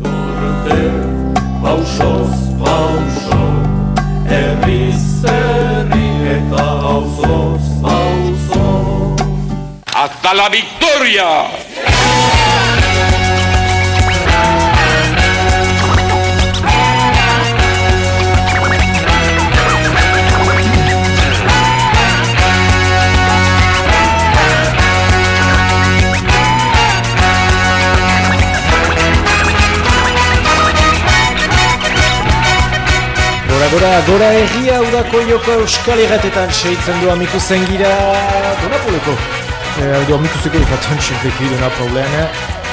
urte, pausoz, pauso, herriz, herri eta hauzoz, hauzo. ¡Hasta la victoria! Gora, gora, gora egia udako joko euskal egatetan seitzen du amiku zengira Donapoleko. E, du amikuzeko ikatzen txerteki Donapolean.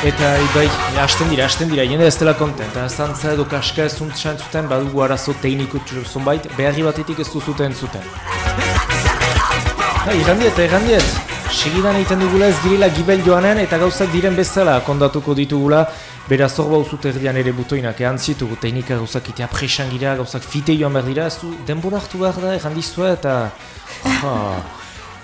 Eta ibai, hasten dira, hasten dira, jende ez dela kontenta. Zantza edo kaska ez zuntzen zuten, badugu arazo tekniko zonbait, beharri batetik ez duzuten zuten. Ha, irandiet, irandiet. Segidan egiten dugula ez girela gibel joanen eta gauzak diren bezala kondatuko ditugula Beraz hor bauzut erdian ere butoinak ehan zitugu teknika gauzak itea presan gira, gauzak fite joan behar dira, ez du denbora hartu behar da, errandizua eta... Ha.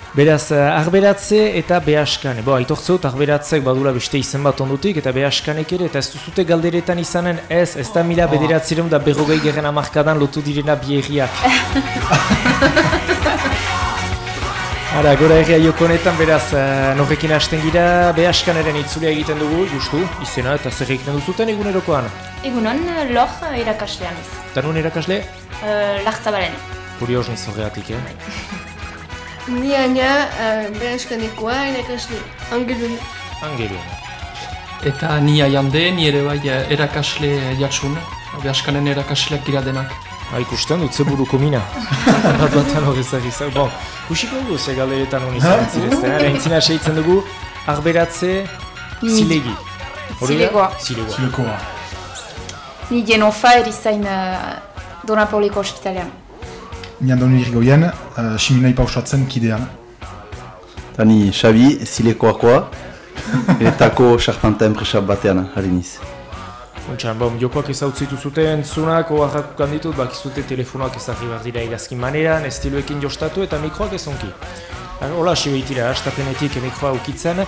Beraz, eh, arberatze eta behaskane. Bo, aitortze dut, arberatzek badula beste izen bat ondutik eta behaskanek ere, eta ez duzute galderetan izanen ez, ez da mila bederatzireun da berrogei gerren amarkadan lotu direna bierriak. Ara, gora erria joko honetan, beraz, uh, norrekin hasten gira, behaskanaren itzulea egiten dugu, justu, izena eta zer egiten duzuten egunerokoan. Egunon, lor irakaslean ez. Eta nun irakasle? Uh, Lartzabalen. Kurios niz horregatik, eh? Ni aina uh, behaskanekoa irakasle. Angelun. Angelun. Eta ni aiande, ni ere bai eh, erakasle jatsun, behaskanen erakasleak dira denak. Ha, ikusten dut, zeburuko mina. Bat batan horrezak izan. Bon, kusiko dugu ze galderetan honi zantzir ez da. Seitzen dugu, arberatze zilegi. Zilegoa. Zilegoa. Zilekoa. Ni genofa erizain uh, Donapoliko ospitalean. Ni andoni irgoien, uh, siminai pausatzen kidean. Tani Xabi, zilekoakoa, etako charpanta enpresa batean, hariniz. Untxan, bom, jokoak ezautzen zuten zunak, oaxak kanditut, bakizute telefonoak ezagri behar dira igazkin maneran, estiloekin jostatu eta mikroak ezonki. Hola, hasi behitira, astapenetik mikroa ukitzen.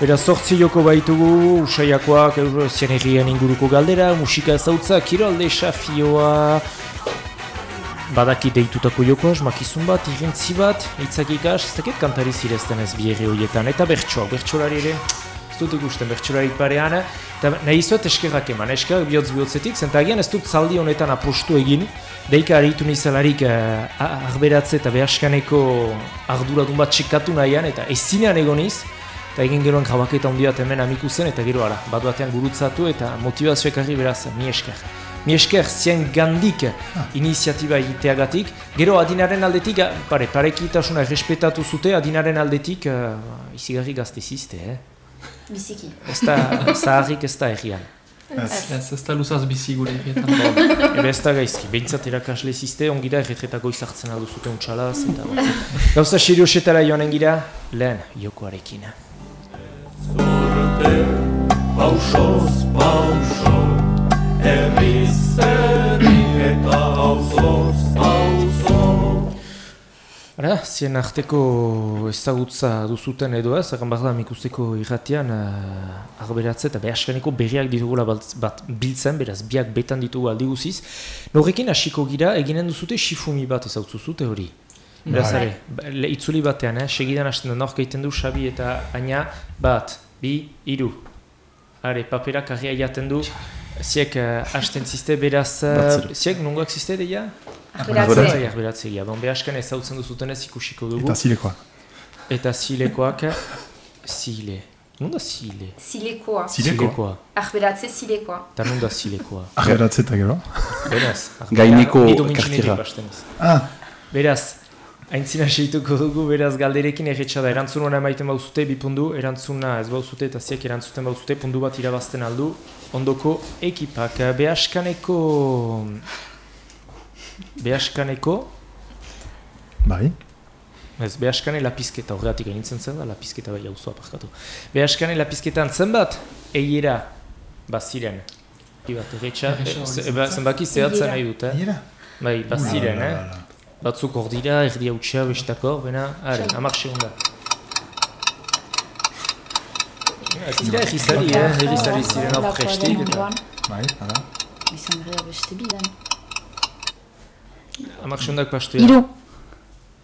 Beraz, sortzi joko baitugu, usaiakoak, zianerrien inguruko galdera, musika ezautza, kirol desafioa, badaki deitutako jokoa, makizun bat, irrintzi bat, hitzak ez dakit kantari zirezten ez bierri horietan, eta bertsoak, bertsolari ere, dut ikusten bertsolari parean, eta nahi izuet eskerrak eman, eskerrak bihotz bihotzetik, zentagian ez dut zaldi honetan apostu egin, deika aritu nizalarik uh, arberatze eta behaskaneko arduradun bat txekatu nahian, eta ezinean egoniz, eta egin geroen jabaketa handi hemen amiku zen, eta gero ara, bat batean gurutzatu eta motivazio ekarri beraz, ni esker. Mi esker zien gandik iniziatiba egiteagatik, gero adinaren aldetik, ah, pare, parekitasuna errespetatu zute, adinaren aldetik uh, izigarri gazte eh? Biziki. Ez da, zaharrik ez da errian. Ez. Ez, ez da luzaz bizi gure egietan. Ebe ez da gaizki, behintzat erakasle zizte, ongi da erretretako izartzen aldu zuten txalaz, eta... Gauza seriosetara joanen gira, lehen jokoarekin. Urte, pausoz, Ara, zien arteko ezagutza duzuten edo ez, egan behar da mikusteko irratian uh, arberatze eta behaskaneko berriak ditugula bat, bat biltzen, beraz biak betan ditugu aldi guziz. Norrekin hasiko gira, eginen duzute shifumi bat ezautzu zute hori. Beraz, Bai. are, ba- le, itzuli batean, eh? segidan hasten da nork egiten du Xabi eta Aina, bat, bi, iru. Are, paperak argia jaten du, ziek uh, hasten ziste beraz, uh, ziek nungoak ziste deia? Arberatze. Bai, arberatze egia. Bon, behaskan ezautzen duzutenez ikusiko dugu. Eta zilekoa. Eta zilekoak, zile. Nunda zile? Zilekoa. Zilekoa. Arberatze zilekoa. Eta nunda zilekoa. Arberatze eta gero. Beraz. Gaineko kartira. ez. Ah, Beraz, aintzina seituko dugu, beraz galderekin erretxa da. Erantzun hona emaiten bauzute, bi pundu, erantzuna ez bauzute eta ziak erantzuten bauzute, pundu bat irabazten aldu. Ondoko ekipak, behaskaneko... Behaskaneko... bai. Ez, behaskane lapizketa horregatik gainitzen zen da, lapizketa bai hauzoa parkatu. Behaskane lapizketan zenbat, eiera, baziren. Bi bat, erretxa, zen. ba- zenbaki zehatza Eiera. nahi dut, eh? Iera? Bai, baziren, eh? Batzuk hor dira, erdi hautsia, bestakor, bena, are, amak segunda. Ez dira egizari, eh? Egizari ziren hor prestik, eta... Bai, ara. Izan gara beste bidan. Amak sondak pastuea. Iru.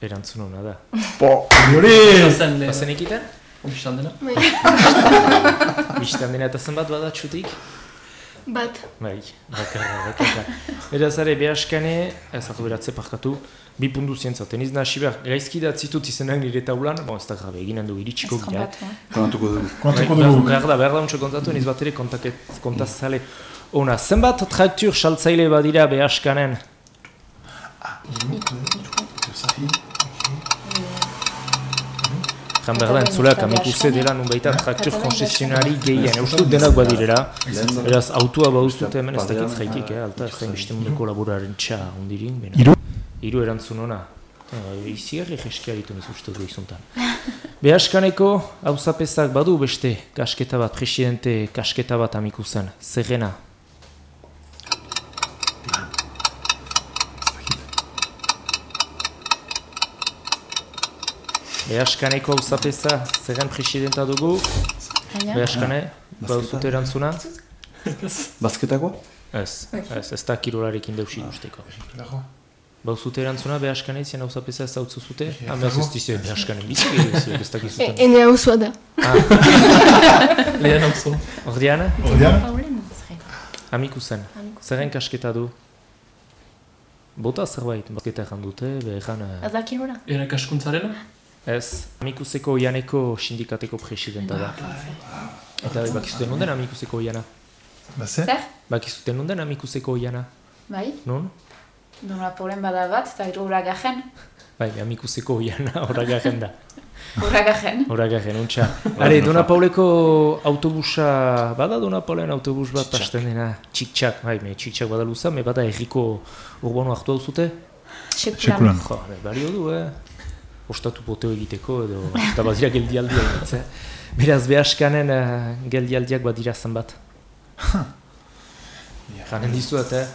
Erantzun hona da. Hori! Zen lehen. Bazen ekiten? Bistan dena. Bistan dena eta zenbat bada txutik? Bat. Bai, bakarra, bakarra. Beraz, are, behaskane, ez hatu beratze parkatu, bi puntu zientza. Teniz nahi behar, gaizki datzitut izenak nire taulan, bon, ez da grabe, eginen du iritsiko gira. Konatuko dugu. Kontatuko Behar- dugu. Behar da, behar da untxo kontatu, niz bat ere kontazale. Ona, zenbat traktur saltzaile badira behaskanen? Jan behar da, entzuleak amikuze dela nun baita traktur koncesionari gehien. Eustut denak badirera. Beraz, autua bauzute hemen ez dakit jaitik, eh? Alta, ez da beste mundeko laboraren txa ondirin. bena. Hiru? Hiru erantzun ona. Izigarri jeskia ditu uste du izuntan. Behaskaneko hauzapezak badu beste kasketa bat, presidente kasketa bat amiku zen. Zerrena. Behaskaneko hauzapeza, zerren presidenta dugu. Baina, Behaskane, bauzute erantzuna? Bazketakoa? Ez, ez, ez da kirolarekin deusik usteko. Bauzute erantzuna, behaskane izan hau zapeza ez zautzu zute? Hamaz ez dizio behaskanen bizik edo ez dakizuten. ene hau zua da. Lehen hau zu. Ordean, Ordean? Paulen, zerren. amiku zen. Zerren kasketa du? Bota zerbait, basketa erran dute, behan... Ez da kirola? Ez, amikuzeko oianeko sindikateko presidenta da. Eta bai, bakizuten nunden amikuzeko oiana? Baze? Zer? Bakizuten nunden amikuzeko oiana? Bai? Nun? Nola problem bada bat, eta gero uragajen. Bai, amikuzeko oiana horagaren da. Uragajen. Horagaren, untxa. Are, Dona Pauleko autobusa, bada Dona Paulen autobus bat pasten dena, txik-txak, bai, me txik-txak bada luza, me bada erriko urbano hartu hau zute? Sekulan. Jo, balio du, eh? Ostatu poteo egiteko edo, eta badira geldialdia egitze. Beraz, behaskanen uh, geldialdiak badira zenbat. Janen dizuet, eh?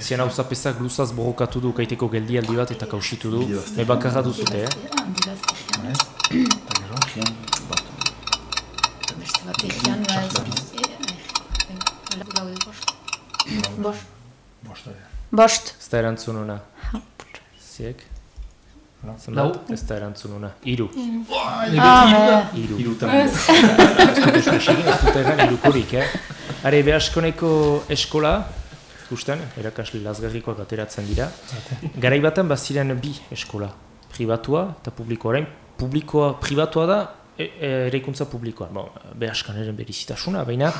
Zian hau zapezak luzaz borrokatu du kaiteko geldialdi bat eta kausitu du. Me bakarra duzute, eh? Beste bat egian, bai. Bost. Bost. Bost. Ez da erantzun ona. Ziek? Zenbat? Ez da erantzun ona. Iru. Ah, Iru. Irutan. Ez dut eskusigin, ez dut erran irukorik, eh? Are, behaskoneko eskola, ikusten, erakasle lazgarrikoak ateratzen dira. Garai baten baziren bi eskola, pribatua eta publikoa. Orain, publikoa, pribatua da, e, e, eraikuntza publikoa. Bon, behaskaneren berezitasuna, baina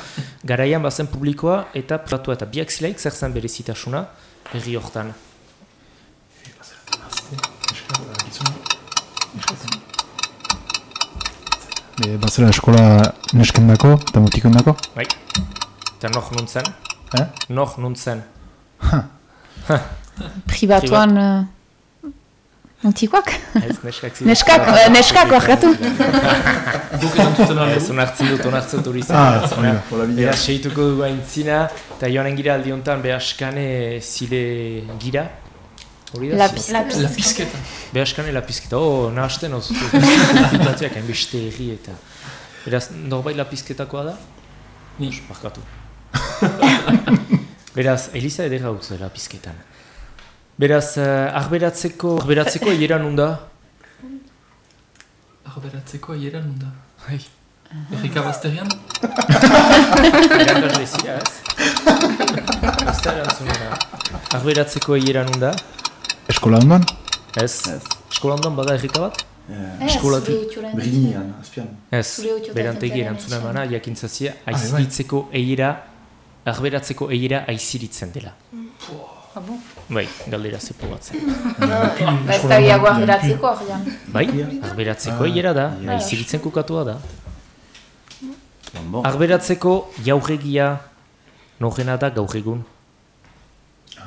garaian bazen publikoa eta pribatua eta biak zilaik zer zen berezitasuna herri hortan. E, bazera eskola neskendako eta mutikendako? Bai. Eta noh nuntzen? Eh? Noh nuntzen. Pribatuan... Uh, Mutikoak? Ez, neskak ziren. Neskak, eh, neskak, bakatu. Guk erantzuten alde Ez, onartzen dut, onartzen dut hori Ah, bidea. Beraz, segituko dugu aintzina, eta joanen gira aldi honetan behaskane zile gira. Hori da? La. La pizketa. Behaskane lapizketa, oh, nahasten oz. Pitatuak hainbeste erri eta... Beraz, norbait lapizketakoa da? Ni. Barkatu. Beraz, Elisa edera utzu lapizketan. Beraz, uh, arberatzeko, arberatzeko hiera nunda? Arberatzeko aiera nunda. Hai, Errika bazterian? erakasle zira, ez? Da erantzunena. Arberatzeko hiera nunda? Eskola ondoan? Ez. Ez. Eskola ondoan bada errika bat? Ez, Eskolatik. zure utxuren. Briginian, azpian. Ez. Berantegi erantzuna emana, jakintzatzia, bai. aiziritzeko eira, arberatzeko eira aiziritzen dela. Ah, bon? Bai, galdera zepo batzen. Ba, ez da gehiago ageratzeko, ordean. Bai, arberatzeko eira da, aiziritzen kukatua da. Bon, bon. Arberatzeko jauregia norena da gaur egun.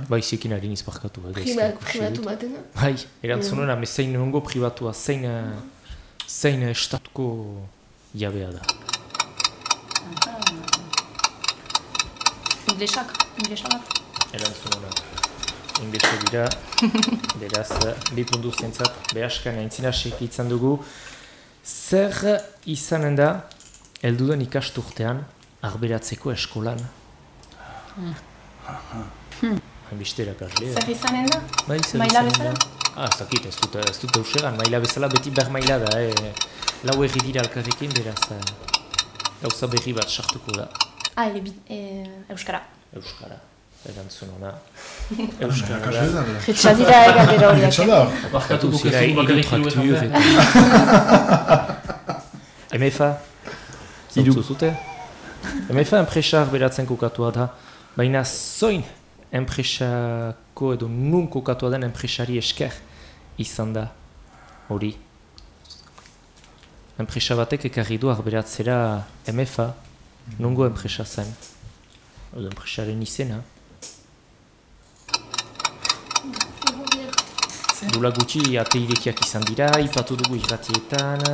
Bai, zekin ari niz barkatu. eh, Pribatu dut. batena. Bai, erantzunena, me zein nongo pribatua, zein, eh, zein eh, estatuko jabea da. Inglesak, inglesak bat. Erantzunena. Inbeste dira, beraz, eh, bi puntu zentzat, behaskan aintzina sekitzen dugu. Zer izanen da, eldudan ikasturtean, arberatzeko eskolan? Hainbeste erakaslea. Zer izanen da? Bai, zer Maila bezala? Ah, ez dakit, ez dut, ez dut eusegan, maila bezala beti ber maila da, eh. Lau erri dira alkarrekin, beraz, eh, gauza berri bat sartuko da. Ah, ele bi... E, Euskara. Euskara, erantzun ona. Euskara Irakasle. Ritsa dira egaldera horiak. Etxa da. Barkatu Zira, dugu bakarrik hiru hiru esan traktur behar. eta... MFA? Zautzu zute? MFA enpresa beratzen kokatua da, baina zoin enpresako edo nun kokatua den enpresari esker izan da hori. Enpresa batek ekarri du arberatzera MFA, nungo enpresa zen. Edo enpresaren izena. Dula gutxi ate irekiak izan dira, ipatu dugu irratietan,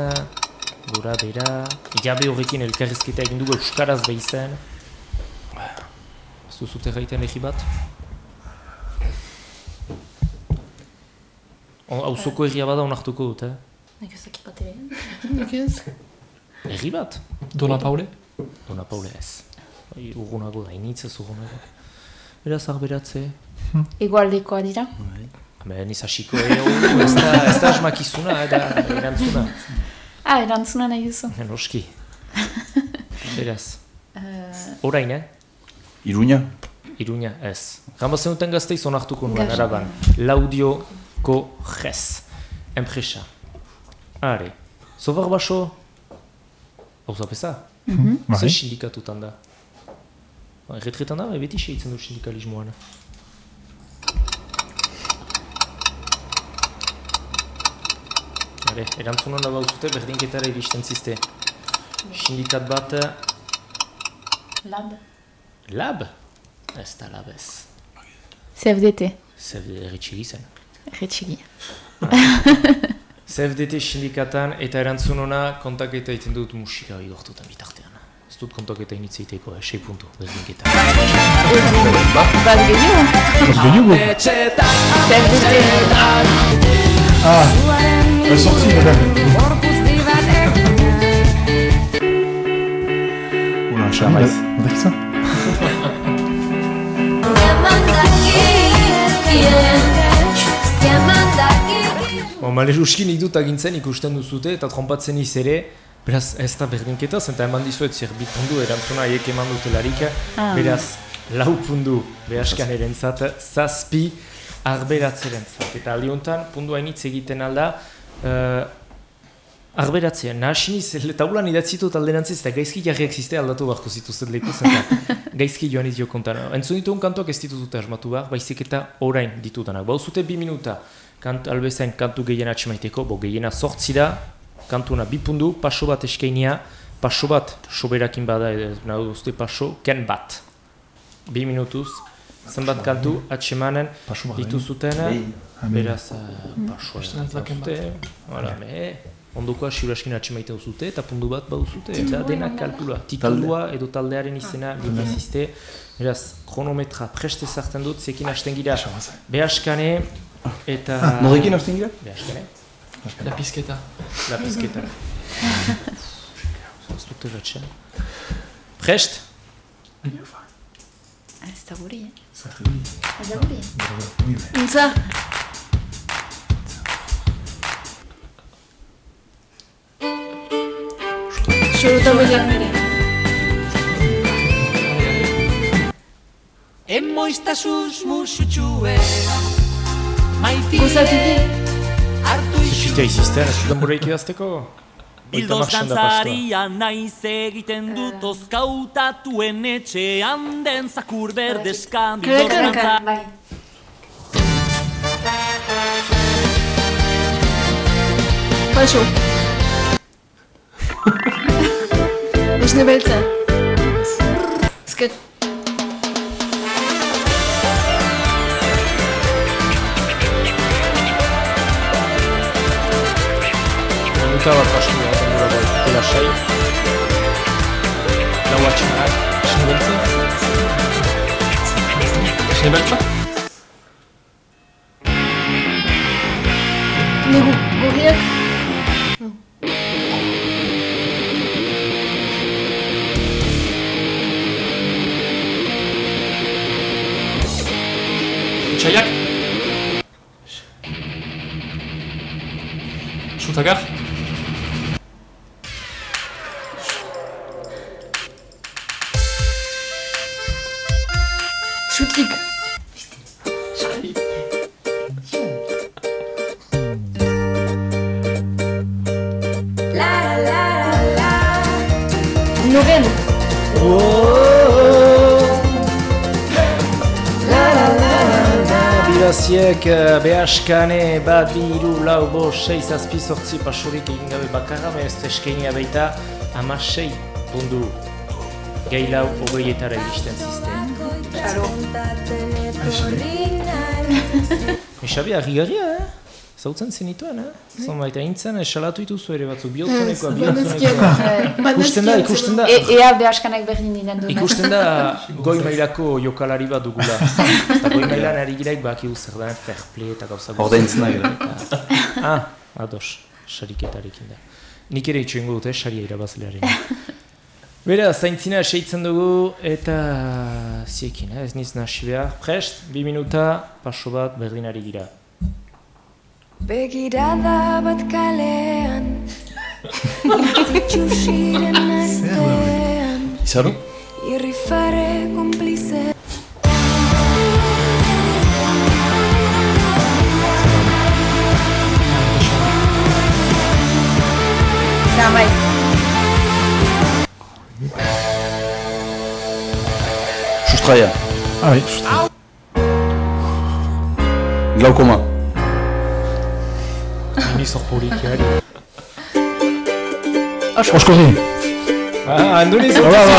gora bera, jabe horrekin elkarrizketa egin dugu euskaraz behizen. Ez duzute gaiten egi bat? O- Auzoko egia bada onartuko dut, eh? Nik ez dakit bat ere. Nik ez. Egi bat? Dona Paule? Dona Paule ez. Bai, Urgunago da, initz ez urgunago. Beraz arberatze, Igualdekoa dira. ben ez hasiko eo, ez da, ez da asmakizuna, eh, da erantzuna. Ah, erantzuna nahi duzu. Noski. Beraz, Uh, orain, eh? Iruña? Iruña, ez. Gamba zenuten gazteiz onartuko nuen, araban. Laudioko jez. Enpresa. Are. Zobar baso? Hau zapesa? Bai. Zer sindikatutan da? Erretretan da, bai, beti seitzen du sindikalismoan. Are, erantzun hona bauzute, berdinketara iristen zizte. Sindikat bat, lab. Lab? Ez da lab ez. CFDT. Erritxigi zen. Retxigi. CFDT sindikatan eta erantzun hona kontaketa egiten dut musika igortutan bitartean. Ez dut kontaketa initzeiteko, eh, 6 puntu, berdinketa. Bat gehiago. Ez gehiago? CFDT. Ah, ez sortzi, bera. Una. Badak izan? Bon, Maleruski nik dut agintzen ikusten duzute eta trompatzen iz ere, beraz ez da berdinketa, zenta eman dizuet zer bi pundu erantzuna haiek eman dutelarik, Ah. beraz lau pundu behaskan erentzat, zazpi arberatzeren zat. Eta aldi honetan, pundu hainitz egiten alda, uh, arberatzea, nahasiniz, taulan idatzitut alderantziz, eta gaizki jarriak ziste aldatu beharko zituzet leku zenta. gaizki joan izio kontan. Entzun ditugun kantuak ez dituzute asmatu behar, baizik eta orain ditudanak. Bauzute bi minuta, kant, albezain kantu gehien atxemaiteko, bo gehiena sortzi da, kantuna bi pundu, paso bat eskainia, paso bat soberakin bada, nahi duzte paso, ken bat. Bi minutuz, zenbat kantu atxemanen Pasu bat, dituzuten, Hemen. beraz, uh, Beste ez da ken bat. duzute, voilà, me, ondokoa siuraskin atxemaite duzute, eta pundu bat baduzute, eta denak kalkula, titulua edo taldearen izena dituzizte, beraz, kronometra preste zartzen dut, zekin hasten gira, behaskane, eta... Norekin hasten gira? Behaskane, La pizketa. la pizketa. Ez dute batxan. Prest? Ez da guri, eh? Ez da guri. Untza. Xorota baiak nire. Emoizta susmusutxue Maitile Gozatik. hartu Zita izizten, ez dudan bureik idazteko? Bildoz dantzaria naiz egiten dut Ozkautatuen etxean den zakur berdeskan Bildoz Kreka. dantza Bai. Paso. Esne beltza. Ezket. Minuta bat pastu da, denbora bat, dela sai. Lau atxemak, behaskane bat bi hiru lau bo sei zazpi sortzi pasurik egin gabe bakarra ez eskenia baita ama sei pundu gehi lau hogeietara iristen zizten. Mexabi argigarria, eh? Zautzen zenituen, eh? Zonbait, aintzen esalatu dituzu ere batzuk, bihotzonekoa, bihotzonekoa. Ikusten da, ikusten da. E, ea behaskanak berdin dinen duen. Ikusten da goi mailako jokalari bat dugula. Eta goi mailan ari giraik baki zer da, fair play eta gauza guzti. Ordaintzen da gara. Ah, ados, sariketarekin da. Nik ere itxoengo dute, saria irabazlearen. Bera, zaintzina seitzen dugu eta ziekin, eh? ez niz nasi behar. Prest, bi minuta, paso bat berdinari gira. Begirada bat kalean Itzitxusiren artean Izaro? Irrifare komplize Da, bai. Sustraia. Ah, bai, just. Glaukoma. Ni zorpolikiari. Oskorri. Ah, andoni Hola, ba,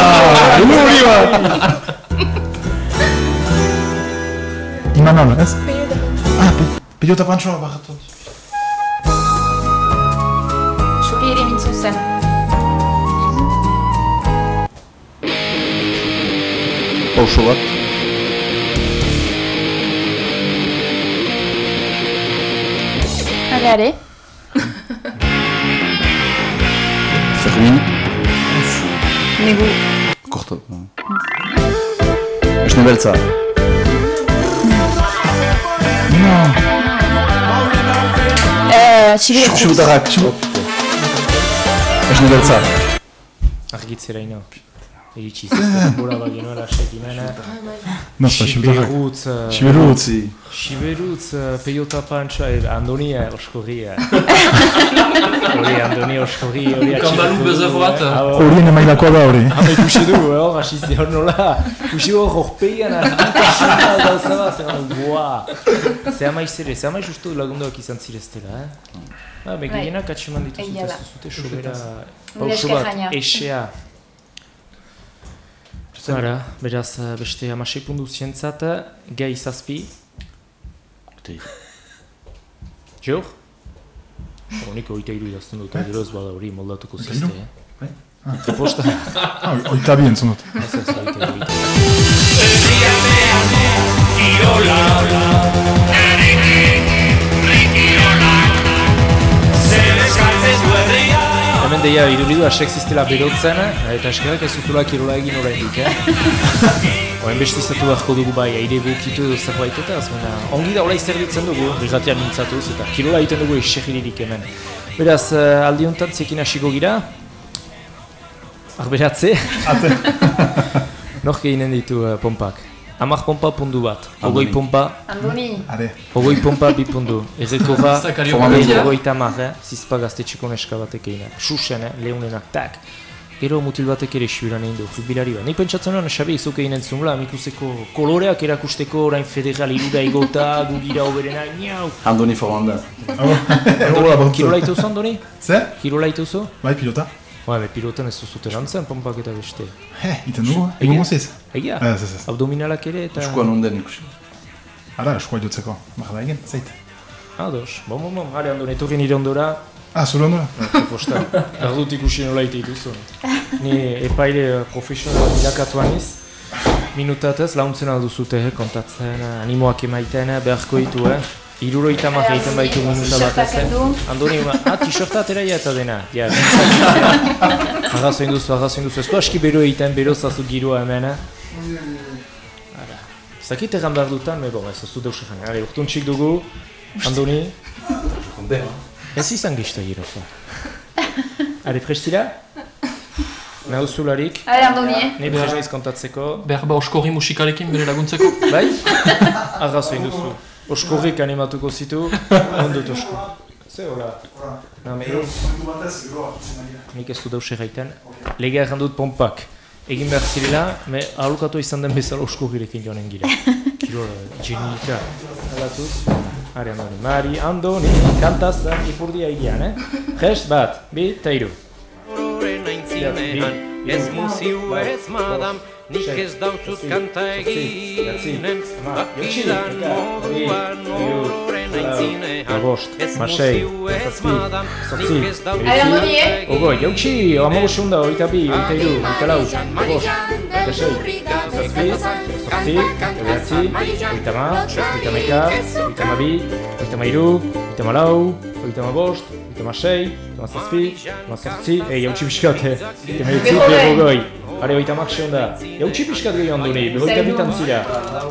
uri ba. Imanol, ez? Ah, pe- pilota pantsoa barratu. Zuri ere mintzu zen. Pauso bat. Are, are. Fermin. Nego. Courtois. Je n'appelle ça. Non. Euh, Je suis tu ça. Argit Iritsi zen, bora bat genuela sekimena. No, Siberutz. Siberutz. Siberutz. Peiota pantsa, eh, Andoni eh, oskorri. eh. Hori, Andoni oskorri, hori Kanbalu bezero bat. Horien emailakoa da hori. Hama ikusi du, hor, hasi zion nola. Ikusi hor, horpeian, argitasuna gauza bat, zer, guaa. Ze ama izere, ze ama justu lagunduak izan zireztela, eh? Ba, begienak atxeman dituzut Egia ez da. duzute sobera pauso bat, Jaina. Esea. Zara, beraz, eh, beste amasei pundu zientzat, gai zazpi, Tei. Jor? Honik oita iru idazten dut, gero ez bada hori moldatuko zizte, eh? Bai. Triposta. Ah, oita bi entzun dut. Ez ez, oita iru. Hemen deia iruridu asek ziztela berotzen, eta eskerrak ez zutula kirola egin oraindik, eh? Oen beste izatu beharko dugu bai, aire bukitu edo zerbait eta azmena, ongi da horai zer ditzen dugu, birratian mintzatuz, eta kirola egiten dugu esegiririk hemen. Beraz, uh, aldi honetan zekin hasiko gira, arberatze, Ate. nork eginen ditu uh, pompak. Hamar pompa pundu bat, ogoi Andoni. pompa, Andoni. Are. ogoi pompa bi pundu, Fomamentua. Batia. Ogoi tamar, eh? zizpa gaztetxeko neska batek egin. Susen, eh? leunenak, tak. Gero mutil batek ere sibiran egin du, rugbilari bat. Nik pentsatzen nuen, Xabi, izuk egin entzunula, amikuseko koloreak erakusteko orain federal irura igota, gugira oberena, niau. Andoni Formanda. Bat. Kirola ituzu, Andoni? Zer? Kirola ituzu? Bai, pilota. Ba, be, pilotan ez duzuten antzen, pompak eta beste. He, iten dugu, egun goziz. Egia, Ez, ez, ez. abdominalak ere eta... Eskuan onden ikusi. Ara, eskua jotzeko. Baxa da egin, zait. Ados, bom, bom, bom, hare Andoni, etorri nire ondora, Ah, zure ondora? Posta, erdut ikusi nola ite dituzu. Ni epaile profesional bilakatuan iz, minutatez launtzen alduzute, kontatzen, animoak emaiten, eh, beharko ditu, eh. Iruro itamak egiten baitu minuta bat ez, eh. Andoni, ma, ah, t-shirta atera ja eta dena, ja. Arrazoin duzu, arrazoin duzu, ez du aski bero egiten, bero zazu giroa hemen, eh. Ara, Ez dakit egan behar dutan, me bon, ez osu deus egan. Hale, urtuntxik dugu, Andoni, ez izan gizta girofa. Hale, prestira? Nauzularik, Ale, Andoni, eh? ni behar naiz kontatzeko. Behar ba oskorri musikalekin bere laguntzeko. Bai? Arrazoin duzu. Oskorrik animatuko zitu, ondut osko. Ze hola? Na, me, nik ez du deus egiten. Legea erran dut pompak. Egin behar zirela, me aholkatu izan den bezala oskorrirekin joanen gira. Kirol, genika. Alatuz. Ari Andoni, Mari, Andoni, kantazan, ipurdia egian, eh? Gest, bat, bi, eta iru. Ez muziu ez madam, nik ez dautzut kanta eginen Bakidan moduan ororen aintzinean Ez muziu ez madam, nik ez dautzut Ale, Andoni, kanta eh? Ogo, jautxi, amago sunda, oita bi, oita iru, oita lau, ogos, oita sei, zazpi, zortzi, ebeatzi, oita ma, oita maika, oita ma bi, oita ma iru, oita ma lau, oita ma bost, oita ma sei, oita ma zazpi, oita ma zortzi, ei, jautxi piskat, eh? oita ma itzi, berrogoi, are oita mak seunda, jautxi piskat gehi onduni, behoita bitan zira,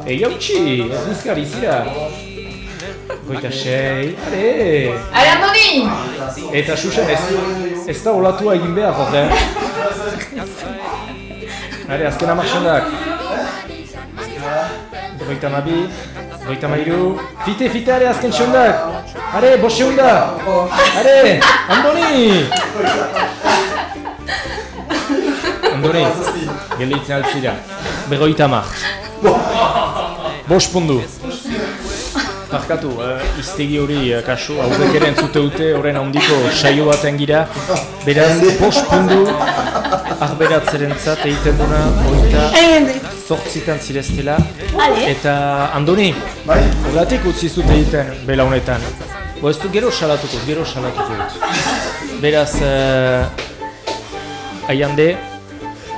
ei, jautxi, ez bizkari zira, oita sei, are, Ale, Andoni! Eta susen ez, ez da olatua egin behar, jode. Hare, azken amartxandak. Berroita ma bi, berroita ma iru. Fite, fite, are, azken txondak. Hare, bost seunda. Hare, Andoni! Andoni, gelditzen altzira. Berroita mar. Bost pundu. Barkatu, uh, iztegi hori uh, kasu, haurek ere entzute dute, horren handiko saio baten gira. Beraz, bost pundu, arberatzeren zat egiten duna, oita zortzitan zireztela. Eta Andoni, horretik utzi zut egiten bela honetan. Bo ez du gero salatuko, gero salatuko dut. Beraz, uh, aiande,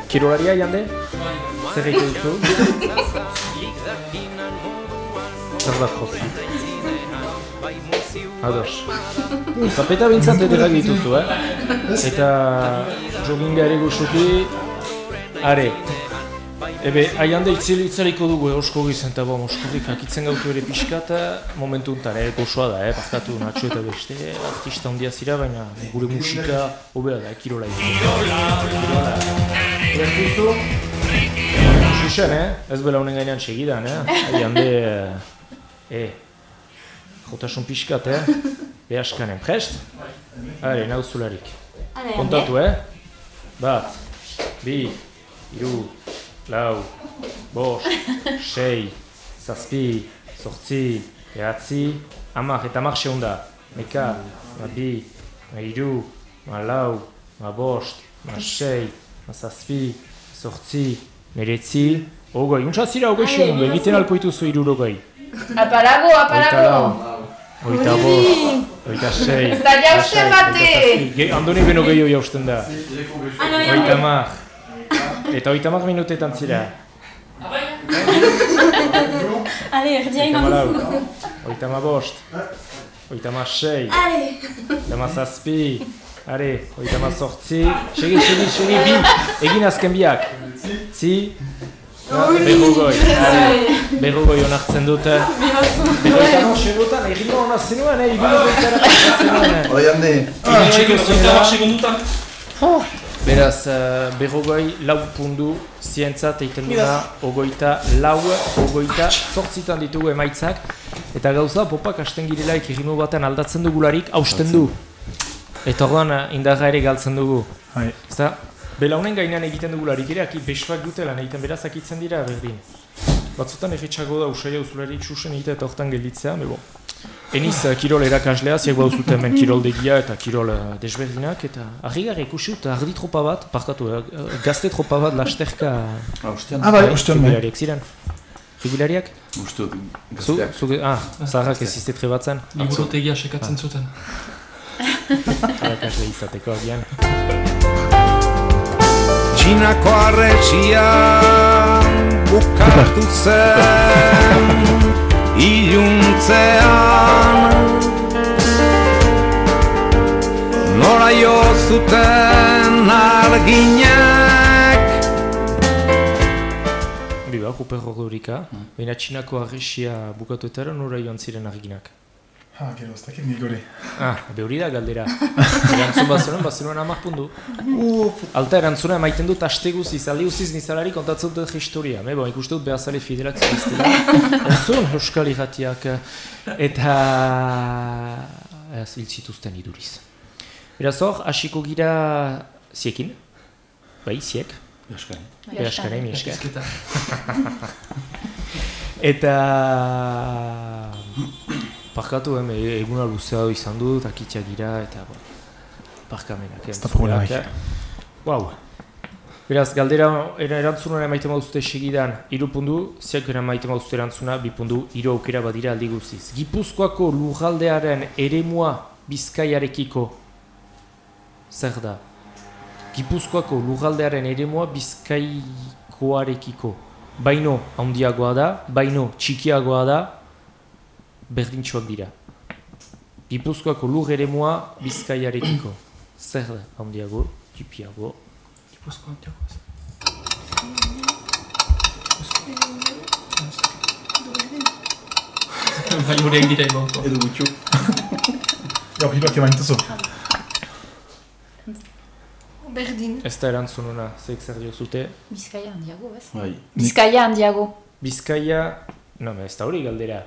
kirolaria aiande? Zer egiten duzu? Zer da jozi? Ados. Zapeta bintzat ederrak dituzu, eh? Eta jogginga ere guzuki, are. Ebe, aiande itzil itzariko dugu eusko gizen, eta bom, oskurrik hakitzen gautu ere pixka eta momentu untan, eh, gozoa da, eh, parkatu natxo eta beste, artista handia zira, baina gure musika hobea da, eh, kirola Kirola. Bertuzu? Xuxen, eh? Ez bela honen gainean segidan, eh? Aiande, eh, eh, jotasun pixkat, eh? Behaskanen, prest? Hale, nauzularik. Kontatu, eh? Bat, bi, iru, lau, bost, sei, zazpi, zortzi, behatzi, amak eta amak seunda. Meka, ma bi, ma iru, ma lau, ma bost, ma sei, ma zazpi, zortzi, meretzi, ogoi. Untsa zira ogoi segundu, egiten alko dituzu irurogoi. Apalago, Oita apalago! lau, oita bost, oita sei, Ez da jausten oita bate! Andoni beno gehiago jausten da. Oita mar. Eta oita mar minutetan zira. Ale, erdia Oita iman ma duzu. lau, oita ma bost, oita ma sei, Ale! oita ma zazpi, are, oita ma sortzi, segi, segi, segi, bi, egin azken biak. Zi, berrogoi, are, berrogoi onartzen dute. Berroita ma segundutan, egin hona zenuen, eh, ibilo baitara pasatzen nuen. eh. Oiande. Iritsiko zinela. segundutan. Beraz, uh, berrogoi lau pundu zientzat egiten duna ogoita lau, ogoita zortzitan ditugu emaitzak. Eta gauza, popak hasten girelaik irrimu baten aldatzen dugularik hausten du. Eta orduan uh, indarra ere galtzen dugu. Hai. Ezta, belaunen gainean egiten dugularik ere, aki besuak dutela, egiten beraz akitzen dira berdin. Batzutan erretxago da usaila uzularik susen egitea eta hortan gelditzea, me bon. Eniz uh, kirol erakaslea, ziak bauzute hemen kiroldegia eta kirol uh, desberdinak, eta argigarri ikusi dut ardi tropa bat, parkatu, uh, gazte tropa bat lasterka Austean. Ah, bai, ustean, bai. jubilariak ziren. Jubilariak? Uste dut, Zu, ah, zaharrak ez izte trebatzen, Liburutegia sekatzen zuten. Erakasle izateko agian. Txinako arretxia bukatu zen iluntzean Nora jo zuten arginak Biba, Ordurika, Ruper Ordurika, baina txinako arresia bukatuetara nora joan ziren arginak. Ha, gero, ez dakit nik hori. Ah, behori da galdera. Erantzun bat zuen, bat zuen amak pundu. Alta erantzuna emaiten dut aste guziz, aldi guziz nizalari kontatzen dut historia. Me, bon, ikuste dut behazale fidelak ziztela. Erantzun Euskal Iratiak. Eta... Ez, hil zituzten iduriz. Beraz hor, hasiko gira ziekin. Bai, ziek. Euskal. Behaskane, mi esker. Ezketa. Eta... Parkatu, hem, eguna luzea izan dut, akitxak gira, eta... Bon, parkamenak. Ez da problemaik. Wow. Beraz, galdera era erantzuna emaiten mauzute segidan irupundu, ziak era emaiten mauzute erantzuna, bipundu, hiru aukera badira aldi guziz. Gipuzkoako lurraldearen eremua bizkaiarekiko, zer da? Gipuzkoako lurraldearen eremua bizkaikoarekiko. Baino handiagoa da, baino txikiagoa da, berdintxoak dira. Gipuzkoako lur eremua bizkaiarekiko. Zer da handiago, txipiago, Gipuzkoa, Gipuzkoa. Bai, horiek dira ibauko. Edo gutxu. Ja, hiruak emain duzu. Berdin. Ez da erantzun ona, zeik zer diozute. Bizkaia handiago, ez? Bai. Bizkaia handiago. Bizkaia... No, ez da hori galdera.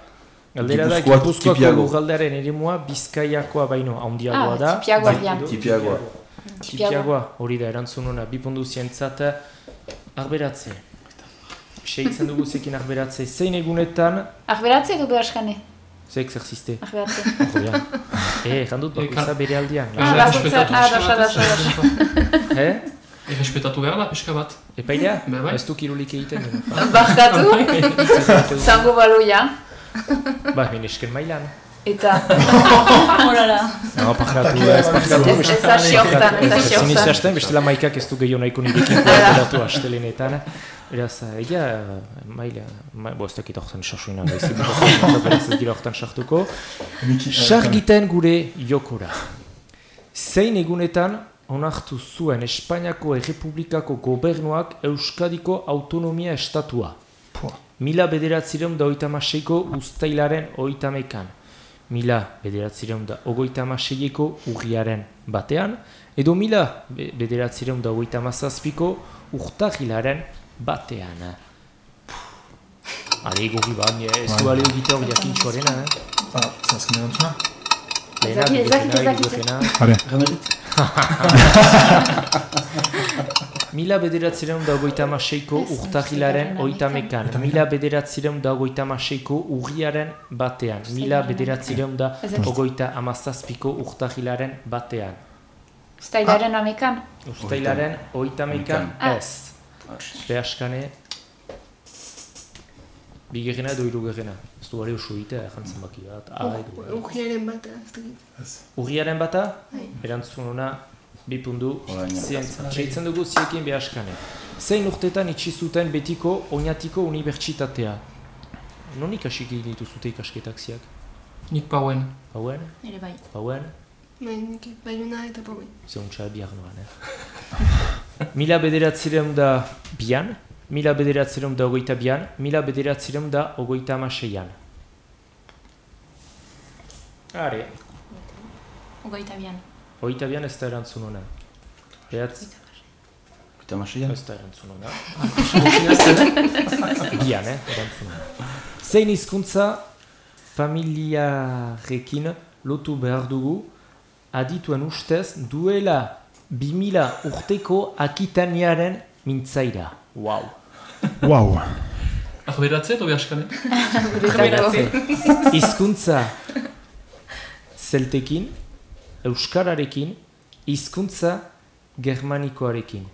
Galdera da, Gipuzkoa Gipuzkoako tipiago. lurraldearen eremua Bizkaiakoa baino handiagoa Ah, da. tipiagoa Bai, dian. Tipiagoa. Tipiagoa, hori da, erantzun ona, bipundu zientzat, arberatze. Seitzen dugu zekin arberatze. Zein egunetan, Arberatze edo behaskane? zeik zer ziste. Arberatze. Eh, jandut bakoitza bere aldian. Ah, bakoitza, ah, dasa, dasa, dasa. Eh? Errespetatu behar da, pixka bat. Epailea? Be, bai. Ez du kirolik egiten. Barkatu, zango baloia. Ba, minesken mailan. Eta... Horala. No, parkatu, ez parkatu. Ez- hasi hortan, ez hasi hortan. hasten, bestela maikak ez du gehiago nahiko nirekin kolaboratu astelenetan. Beraz, egia, maila, ma, bo ez dakit hortan sasuina gaizik, beraz ez gira hortan sartuko. Eh, Sargiten gure jokora. Zein egunetan onartu zuen Espainiako Errepublikako gobernuak Euskadiko autonomia estatua. Mila bederatzireun da oita maseiko ustailaren oita mekan. Mila bederatzireun da ogoita maseieko urriaren batean. Edo mila be- bederatzireun da ogoita mazazpiko urtahilaren batean. Ale, gogi bat, ez du Bai. aleo gita hori jakintxoarena, eh? Ah, zazkin erantzuna? Lehena, Ezakit, ezakit, ezakit. hirugarrena. Mila bederatzireun da ogoita maseiko urtahilaren bigarren oita amekan. mekan. Mila bederatzireun da ogoita maseiko urriaren batean. Mila bederatzireun da ogoita amazazpiko urtahilaren batean. Uztailaren amekan. Uztailaren oita mekan Ah. ez. Behaskane, bigarrena edo hirugarrena. Ez du gari oso egitea, jantzen baki bat. A edo. Ujiaren bat, ez dakit. Urriaren bata, erantzun ona, bi zientza. Seitzen dugu ziekin behaskane. Zein urtetan itxi zuten betiko oinatiko unibertsitatea? Non ikasik egin dituzute ikasketak ziak? Nik pauen. Hauen? Nire bai. Hauen? Bai, nik baiuna eta pauen. Zeuntza bihar noan, eh? mila bederatzireun da bian, mila bederatzireun da ogoita bian, mila bederatzireun da ogoita amaseian. Are, Ogoita bian. Ogoita bian ez da erantzun ona. Behatz, Eta maseian? ez da erantzun ona. Bian, eh, erantzun ona. Zein hizkuntza familiarekin lotu behar dugu adituen ustez duela 2000 urteko akitaniaren mintzaira. Wow. Wow. Arberatze edo behaskane? Hizkuntza zeltekin, euskararekin, hizkuntza germanikoarekin.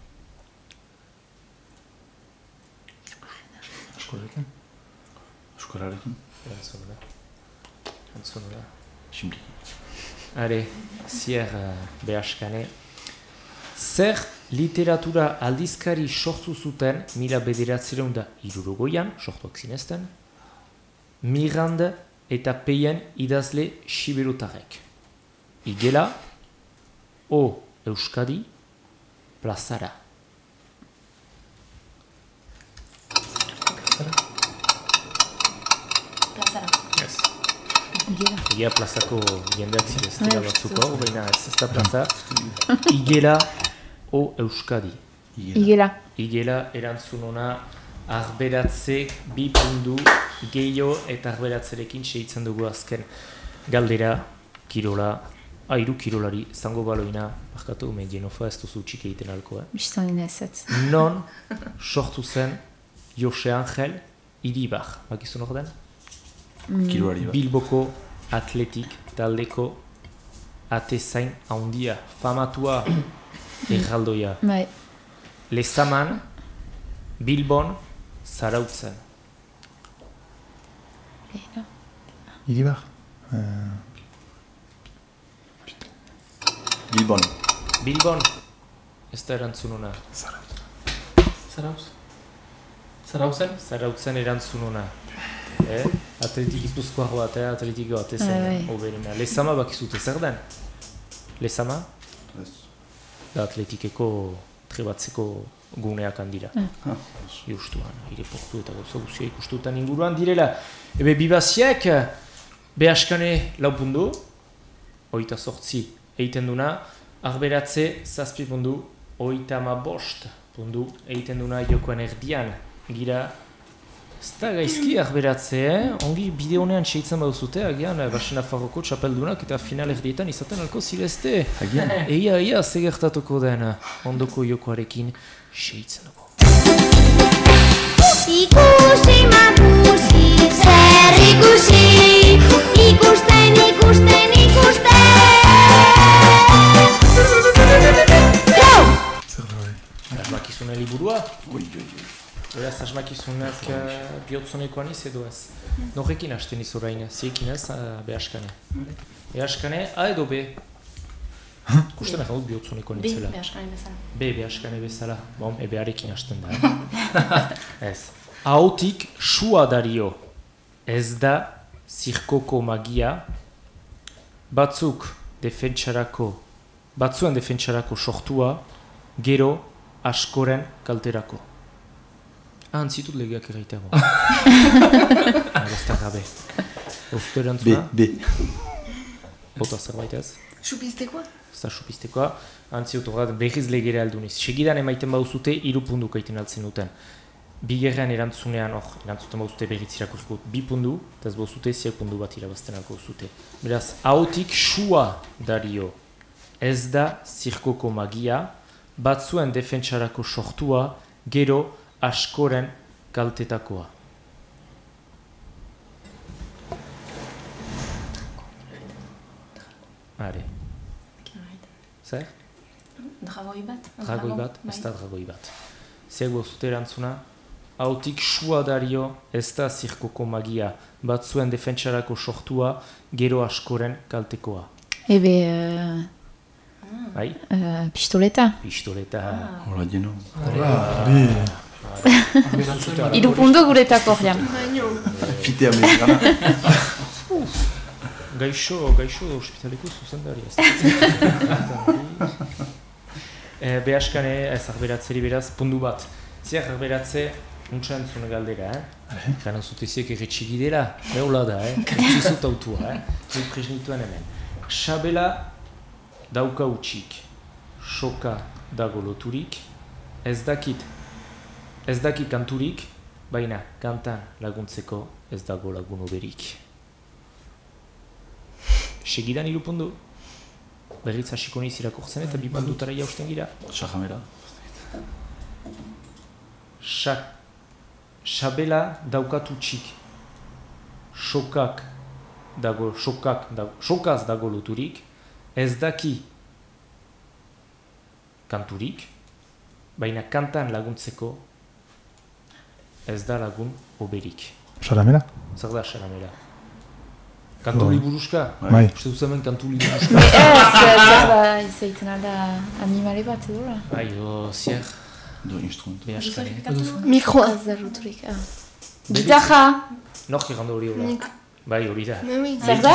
Eskolekin? Eskolarekin? Erantzun da. Erantzun da. Simple. Are, zier uh, behaskane. Zer literatura aldizkari sortu zuten mila bederatzireun da irurogoian, sortuak zinezten, Miranda eta Peien idazle siberutarek igela, o Euskadi, plazara. Plazara. Yes. Igela. Igela plazako jendeak zireztela batzuko, oh, baina ez ez da plaza. Igela, o Euskadi. Igela. Igela erantzun ona arberatzek bi pundu gehiago eta arberatzerekin segitzen dugu azken. Galdera, kirola, airu kirolari zango baloina barkatu me Genofa ez duzu txik egiten alko, eh? Bistan. Non sortu zen Jose Angel Iribar, bakizu nor den? Mm. Kirolari bat. Bilboko atletik taldeko atezain haundia, famatua erraldoia. Bai. Lezaman, Bilbon, Zarautzen. Iribar uh, Bilbon. Bilbon, ez da erantzununa. Zarauz? Zarauzen? Zarautzen erantzununa. Eh? Atletik ipuzkoa bat, eh? atletiko atezain Bai, bai. oberena. Lezama bakizute zer den? Lezama? Ez. Da atletikeko trebatzeko guneak handira. Ah. Justuan, aireportu eta gauza guzia ikustutan inguruan direla. Ebe bibaziak, behaskane lau pundu, oita sortzi egiten duna, arberatze zazpi pundu, oita ama bost pundu egiten duna jokoen erdian. Gira, ez da gaizki arberatze, eh? Ongi bide honean seitzen baduzute, agian, eh, Basena Farroko txapeldunak eta final erdietan izaten alko zilezte. Agian. Eia, eia, ze gertatuko den ondoko jokoarekin seitzen dugu. Ikusi makusi, zer ikusi, ikusten, ikusten, ikusten. Asmakizune liburua? Ui, ui, ui. Beraz, asmakizunak uh, bihotzonekoan iz edo ez. Norrekin hasten iz orain, ziekin ez, uh, behaskane. Behaskane, A edo B? Kusten ahal bihotzonekoan Bi, itzela. behaskane bezala. B, behaskane bezala. Bom, ebearekin hasten da. eh? ez. Ahotik sua dario. Ez da zirkoko magia. Batzuk defentsarako, batzuen defentsarako sortua, gero askoren kalterako. Ah, antzitut legeak erraitego. Agazta gabe. Ostu B, erantzuna? B. Bota zerbait ez? Supiztekoa? Ez da supistekoa, antziut horret berriz legere alduniz. Segidan emaiten bauzute, iru pundu kaiten altzen duten. Bigerrean erantzunean, hor, erantzuten bauzute berriz irakurriko bi pundu, eta ez bauzute ziak pundu bat irabazten alko zute. Beraz, ahotik sua dario. Ez da zirkoko magia, batzuen defentsarako sortua, gero askoren kaltetakoa. Are. Zer? Dragoi bat? Dragoi bat, Bai. ez da dragoi bat. Zer gozute erantzuna? Hautik sua dario ez da zirkoko magia, batzuen defentsarako sortua, gero askoren kaltekoa. Ebe, uh, Bai? uh, pistoleta. Pistoleta. Hola, jeno. Hola, bi. Iru pundu guretako ordean. Baino. Fite amerikana. Gaixo, gaixo ospitaleko zuzendari ez. e, behaskane ez arberatzeri beraz, pundu bat. Zer arberatze, untsa entzune galdera, eh? Gana zuteziek erretxigi dela, behola da, eh? Zizut autua, eh? Nik presnituen hemen. Xabela dauka utxik, soka dago loturik, ez dakit, ez dakit kanturik, baina kantan laguntzeko ez dago lagun oberik. Segidan hiru pundu. Berriz hasiko niz irakurtzen eta bi pandutara jausten gira. Sajamera. Sak, sabela daukatu txik. Sokak dago, sokak dago, sokaz dago loturik. Ez daki kanturik, baina kantan laguntzeko ez da lagun oberik. Saramera? Zer da saramera? Kantu liburuska? Bai. Uste duz hemen kantu Me liburuska? ez, zer da, izaiten alda animale bat edo la? Bai, o, zier. Do instrument. Behaskane. Mikroa. Ez da ah. Gitarra! Nork egando hori hola? Bai, hori da. Bai, bai. Zer da?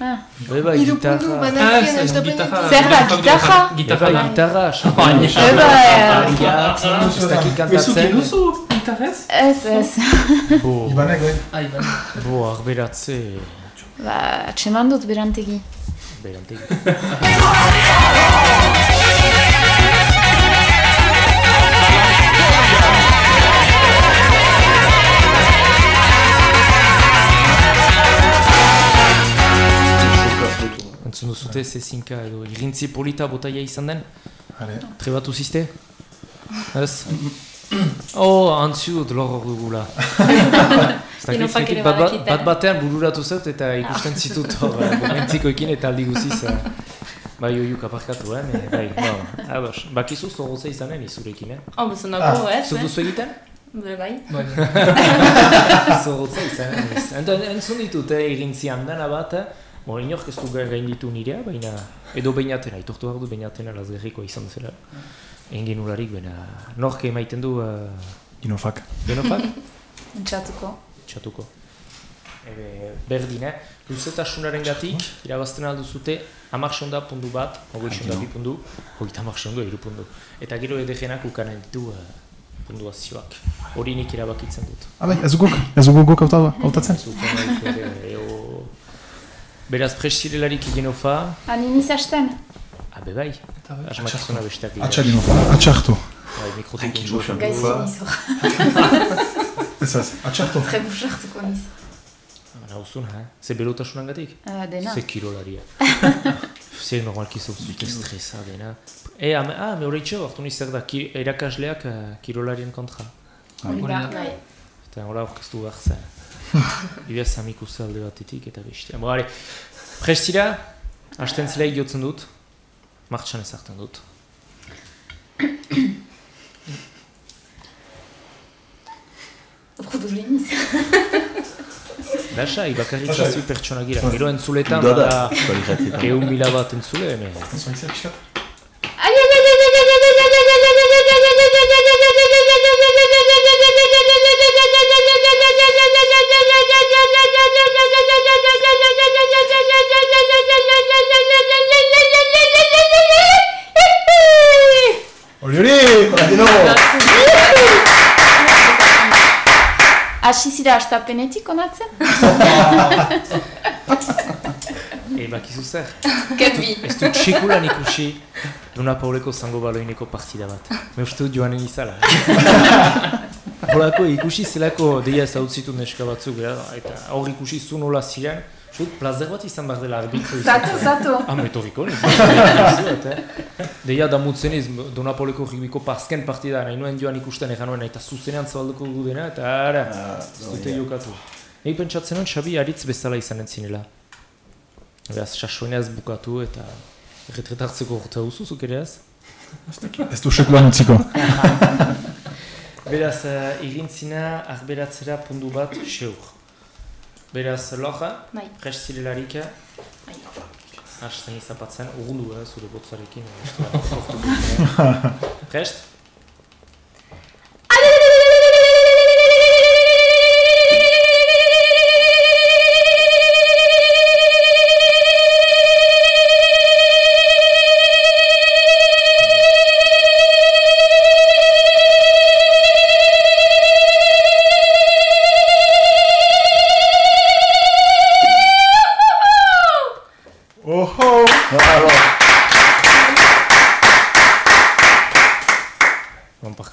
Ah. Bai, bai, gitarra. Ah, ez gitarra. Zer da, gitarra? Bai, bai, gitarra. Baina. Eba, Ariatzen, ez Mezukin kantatzen. duzu, gitarrez? Ez, ez. Bo, Ibanek, bai. Bo, arberatze, Ba, atseman dut berantegi. Berantegi. Entzun duzute zezinka edo irintzi polita botaia izan den? Hale. Trebatu ziste? Ez? Oh, antzu dut lor hor dugula. Nik bat, bat, badakite. bat batean bururatu zut eta ikusten zitut hor eh, momentzikoekin eta aldi guziz. eh, Bai, oiuk aparkatu, eh? me- Bai, no, ados. Bakizu zorroza izanen izurekin, eh? Oh, bezo nago, ez? Zu duzu egiten? Be, bai. Zorrotza izanen. ez. Ento- Entzun ditut, eh, irintzi handana bat, eh? Bo, inork ez du ga- gainditu nirea, baina edo bainatena, itortu behar du bainatena lazgerriko izan zela. Engin ularik, baina nork emaiten du uh, Dinofak. Denofak? Entxatuko. Txatuko. Ebe, berdin, eh? Luzetasunaren gatik, irabazten aldu zute, amak sonda pundu bat, hogei sonda bi pundu, hogeita amak sonda iru pundu. Eta gero edegenak ukanen ditu uh, punduazioak. Hori nik irabakitzen dut. Ah, bai, ez guk, ez guk guk hauta- hautatzen. Nahi ere, eo... Beraz, presirelarik igenofa, Aniniz hasten? abe bai, asmakizuna besteak dira. Atxa dinofa, atxartu. Bai, mikrotik Hain intxoa. kibusan. Gaizki nizo. Ez ez, atxartu. Trebus hartuko niz. Nauzun, ha? Ze berotasunan gatik? Uh, dena. Ze kirolaria. Ze normalki zauzute stresa dena. E, ame, ah, me horreitxo, hartu niz zer da, ki, erakasleak uh, kirolarien kontra. Hori da, bai. Eta hori aurkeztu behar zen. Ibia samikuza alde batetik eta bestia. Bo, are, prestira, hasten zela jotzen dut, martxan ezartzen dut. Brudu liniz. Dasa, ibakarrik zazui pertsona gira. Gero entzuletan, da, bada, eun mila bat entzule, me. Hori hori! Adino! Asi zira astapenetik onatzen? E, bakizu zer? Kebi. Ez dut txikulan ikusi Luna Pauleko zango baloineko partida bat. Me uste dut joanen izala. Horako ikusi zelako deia ez zitu neska batzuk, bera, eta hor ikusi zu nola ziren, dut plazer bat izan behar dela arbitro izan. Zato, zato. Ah, metoriko? Deia damutzen ez, Dona Pauleko rugbyko parzken partida, nahi nuen joan ikusten egan nuen, eta zuzenean zabalduko du dena, eta ara, ez dute jokatu. Egi pentsatzen nuen, Xabi aritz bezala izan entzinela. Beraz, sasoenez bukatu eta erretretartzeko urte duzuzuk ere ez? Ez du sekulan utziko. Beraz, uh, egintzina arberatzera pundu bat seur. Beraz, loja, Bai. prest zirelarik, Bai. hasten izapatzen, urgundu eh, zure botzarekin. eh, eh. Prest?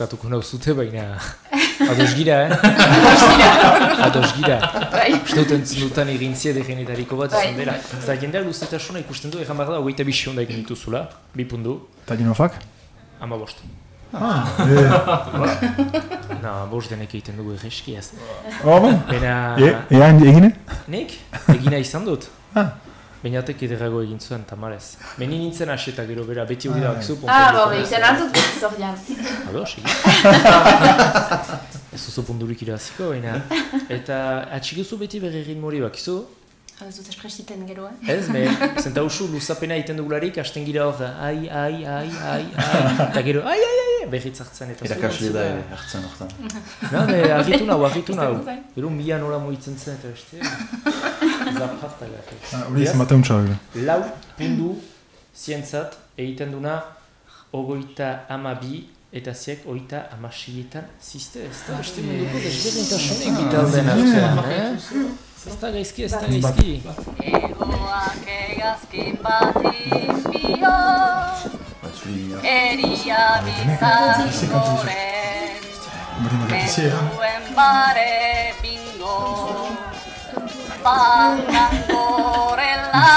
Bon, parkatuko nauzute, baina ados gira, eh? ados gira. Bai. Uste dut entzun dutan egintzie degenetariko bat izan dela. Ez da, jendeak luzetasuna ikusten du, egan behar da, hogeita bisionda egin dituzula, bi pundu, Eta dinofak? ama bost. Ah, e, Na, bost denek egiten dugu egeski ez. oh, bon. Bena... E, ean egine? Nik? Egina izan dut. Ah. Beinatek ederago egin zuen, tamarez. Beni nintzen hasi eta gero bera, beti hori da, Ah. akizu, Ah, bo, egiten aldut beti zordian. Ados, egin. Ez duzu pundurik irabaziko, baina. Eta atxiguzu beti bere ritmori bakizu. Ez dut espresiten gero, eh? Ez, me, zenta usu luzapena egiten dugularik, hasten gira hor, ai, ai, ai, ai, ai, eta gero, ai, ai, ai, berriz hartzen eta Erakasle da zugatzea. ere, hartzen hortan. Na, me, argitu nau, argitu nau. Bai. Gero mila nola moitzen zen eta beste. Ah, Hori izan bate untsa hori. Lau pundu zientzat egiten duna ogoita amabi eta ziek oita amasietan ziste ez da beste munduko desberdintasunik bitalden artean, eh? ez da gaizki, ez da gaizki. Egoak egazkin batin bio Eria bizan goren Menduen bare bingo Pangangorela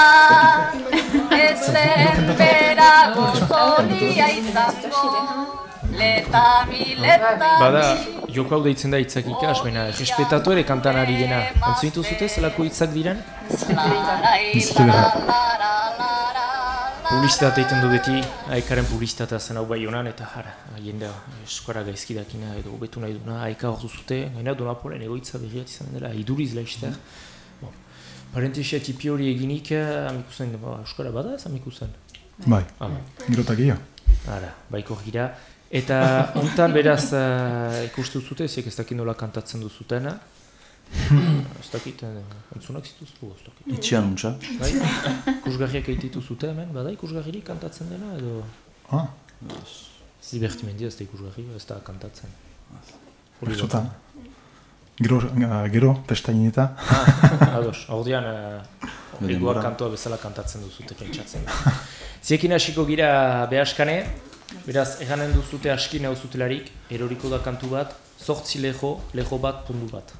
Ez zen berago zolia izango Leta mi leta Bada, joko hau deitzen da hitzak ikas, baina respetatu ere kantan ari dena. Entzun zute zelako hitzak diren? Biziki Publizitate egiten du beti, aikaren publizitatea zen hau bai honan, eta jara, jendea eskora gaizki dakina edo betu nahi duna, aika hor duzute, gaina Donapolen egoitza berriat izan dela, iduriz laizter. Bon. Parentesia tipi hori eginik, eh, amikuzen, ba, euskara bada ez amikuzen? Bai, Ah, bai. gero eta gehiago. Ara, baiko gira. Eta hontan beraz uh, ikustu zute, ziek ez dakit nola kantatzen duzutena. ez dakit, uh, entzunak zituzu, ez dakit. Itxean untsa. Bai? Ikusgarriak eititu zute hemen, bada ikusgarririk kantatzen dena edo... Ah. Zibertimendia ez da ikusgarri, ez da kantatzen. Batzutan. Gero, uh, gero, pestain eta. Ah, ados, ordean, uh, denbora. kantoa bezala kantatzen duzute pentsatzen. Ziekin hasiko gira behaskane, beraz, eganen duzute aski nauzutelarik, eroriko da kantu bat, zortzi leho, leho bat, pundu bat.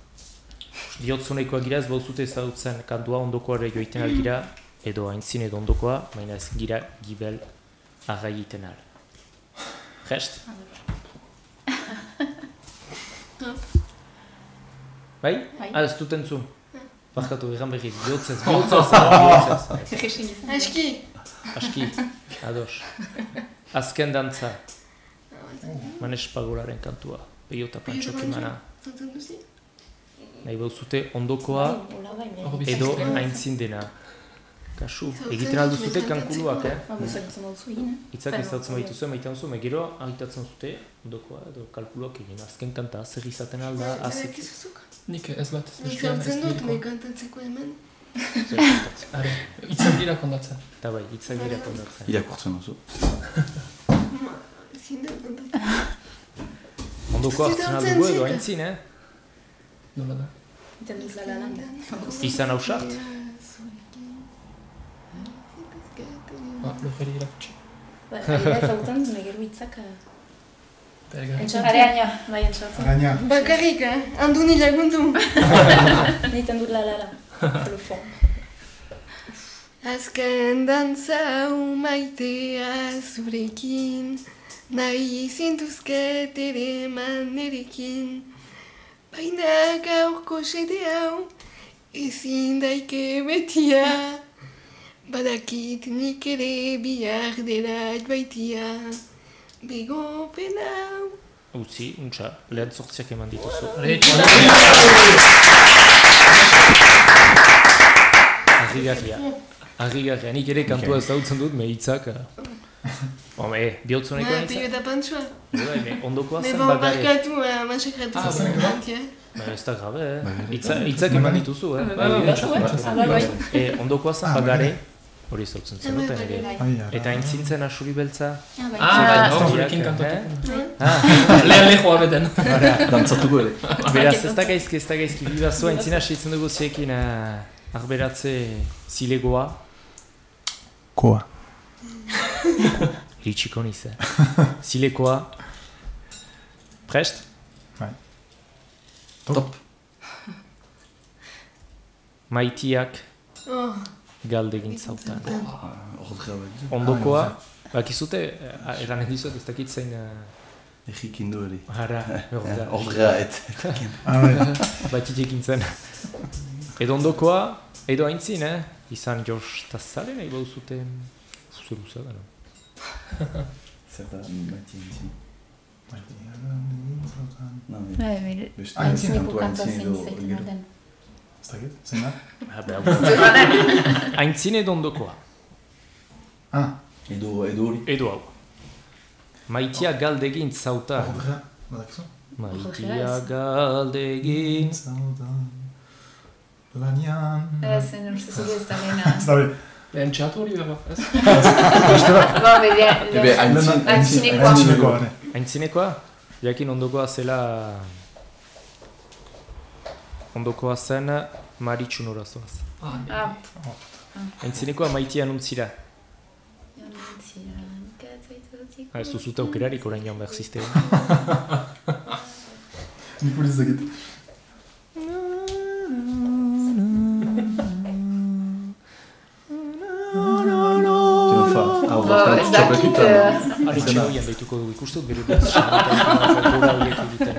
Diotzunekoa gira ez bauzute ezagutzen kantua ondokoare joiten algira, edo aintzin edo ondokoa, baina ez gira gibel agai egiten al. Gest? Bai? Bai. Ah, ez dut entzun. Barkatu, egan berri, bihotzez, bihotzez, bihotzez. Aski. Aski, ados. Azken dantza. Manes pagolaren kantua. Peiota pantxoki mana. Nahi bauzute ondokoa edo aintzin dena. Kasu, egiten aldu zute kankuluak, eh? Itzak ez dautzen baituzu, maitean zu, megero agitatzen zute ondokoa edo kalkuluak egin. Azken kanta, zer izaten alda, azik. Nik ez bat ez Nik sartzen dut, me kantatzeko hemen. Zer kantatzen. Are, hitzak dira kondatzen. Eta bai, hitzak dira kondatzen. Irakurtzen duzu. Ma, ezin da kantatzen. Ondoko hartzen aldugu edo aintzin, eh? Nola da? Iten dut la la landa. Izan hausart? Ah, lojeri irakutsi. Ba, ari da ezagutzen, Berga. Areaina, bai entxartzen. Araña. Bakarrik, eh? Andu ni lagundu. Niten dut la la la. Le fond. Azken dantza hau maitea zurekin Nahi zintuzket ere manerekin Baina gaurko sede hau ezin daike betia Badakit nik ere bihar dela baitia Bego pena hau Utzi, untxa, lehen zortziak eman dituzu. Arrigarria. Arrigarria. Nik ere kantua ezagutzen dut, me hitzak. Home, eh, bihotzuneko Ma, nintzen. pio eta pantsua Bai, ondokoa Me zen bagare. barkatu, uh, masakratu Ah, zen bai. kantia Ba, ez da grabe, eh? Bagare. Hitza- Hitzak eman dituzu, eh? Bai, bai, bai, bai, bai, bai. Eh, ondokoa zen Ah, bagare. Hori zautzen Ah, zen duten ere. bai. Eta aintzintzen asuri beltza. Ah, bai. Ah, bai, Zortziak, gurekin eh? kantatuko. Ah, Lehen lehoa beten. Dantzatuko ere. Beraz, ez da gaizki, ez da gaizki. Bibazu, aintzina seitzen dugu ziekin uh, arberatze zilegoa. Koa. Iritsiko niz, eh? Zilekoa. Prest? Bai. Top. Maitiak Oh, galdegin zautan. Ordea bai. Ondokoa, bakizute, eh, eranen dizuet ez dakit zein... Uh, Egik indu ere. Hara. Ordea et. Ah, bai. Batitekin zen. Edo ondokoa, edo aintzin, eh? Izan Josh Tassaren, nahi bauzute... Zer luza da, no? Zer da, maiti entzin. No, Bai, bai. Beste Aintzin, Neko kantu kanta aintzin zein edo Ez dakit, zein da? Ah, edo. Ah, Edo, edo hori. Edo hau. Maitia galdegin zauta. ordea. Badakizu? Maitia galdegin... Zaudan. Lanian. Ez, zen uste zuke ez da lehena. Ez da be. Lehen txatu hori dago, ez? Beste bat. Ba, bere, Ebe, aintzin, Aintzinekoa. Aintzinekoa, bare. Aintzinekoa? Jakin ondokoa zela... Ondokoa zen Maritxu nora zoaz. Ah, Ah. Aintzinekoa maitia nuntzira. Ah, Ez duzut aukerarik orain joan behar zizte. Nik hori Ba, ez dakit, eh, Ari txagoian daituko dugu ikustut, bere egiten.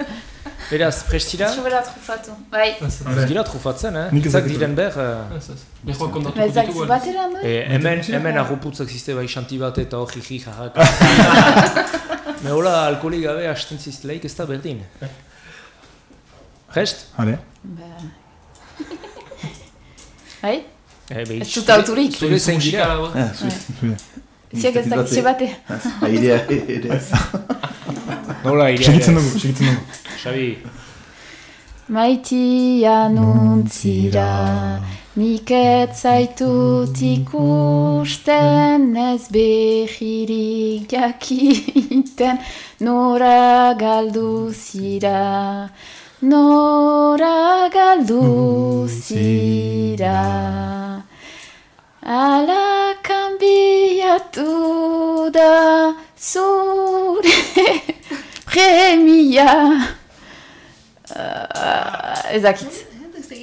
Beraz, prestira? Sobera trufatu. Bai. Ez dira trufatzen, eh? Zak diren Ba, ez dakit ditugu. batera? Eh, hemen, hemen arroputzak zizte bai xanti bat eta hor jiji jajak. Me hola alkoholik gabe hasten ziztelaik ez da berdin. Prest? Hale. Ba. Bai? Eh, Ez dut auturik. Zure zein gira? Ziak ez dakit ze bate. Airea ez. Nola irea? Segitzen dugu, segitzen dugu. Xabi, Maitia nuntzira, nik ez zaitut ikusten, ez behirik jakiten, nora galdu zira, nora galdu zira. Ala kanbiatu da zure premia. Uh, ezakit.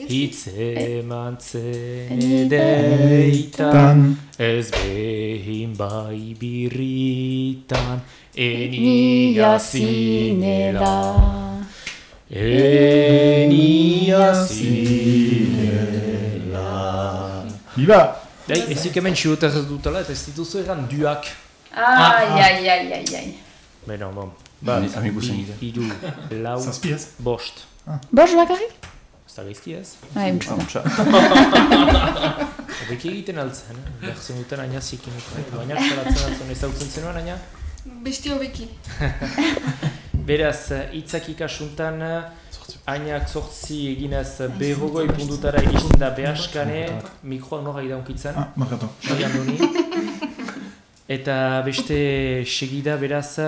hitz eman zen Edeitan. ez behin bai birritan, enia zinela. Enia zinela. Biba! Dai, ezik hemen txiutak ez dutela eta ez dituzu egan duak. Ai, ai, ai, ai, ai. Beno, bom. Bat, Ami- amigo zen bi, gide. hiru, lau, Zazpi ez? bost. Bost bakarrik? Ez da gaizki ez? Mutxu da. Hamtsa. Horrek egiten altzen, eh? behar zen duten aina zikin. Baina txalatzen altzen ez dautzen zenuen aina. Besti hobeki. Beraz, hitzak ikasuntan, ainak sortzi eginez berrogoi puntutara iristen da behaskane, mikroa nora idaunkitzen, Ah, markatu. Eta beste segida beraz,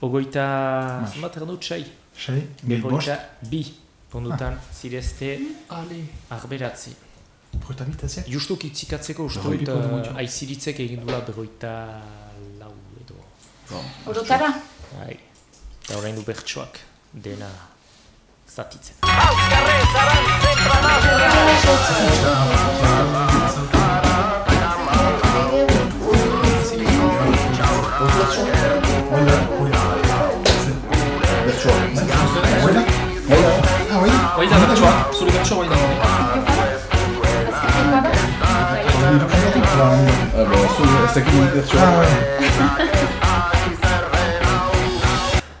ogoita, zenbat erran dut, xai? Sei, gehi bost. Berroita bi puntutan zirezte Ale. arberatzi. Berroita bit, ez Justuk itzikatzeko uste Berroita dut bi uh, puntu. aiziritzek egin dula berroita lau edo. Orotara? Bai. Eta orain du bertsoak dena zatitzen. Bai da bertsoa, zure bertsoa bai da. Ah, ba, zure, ez dakit.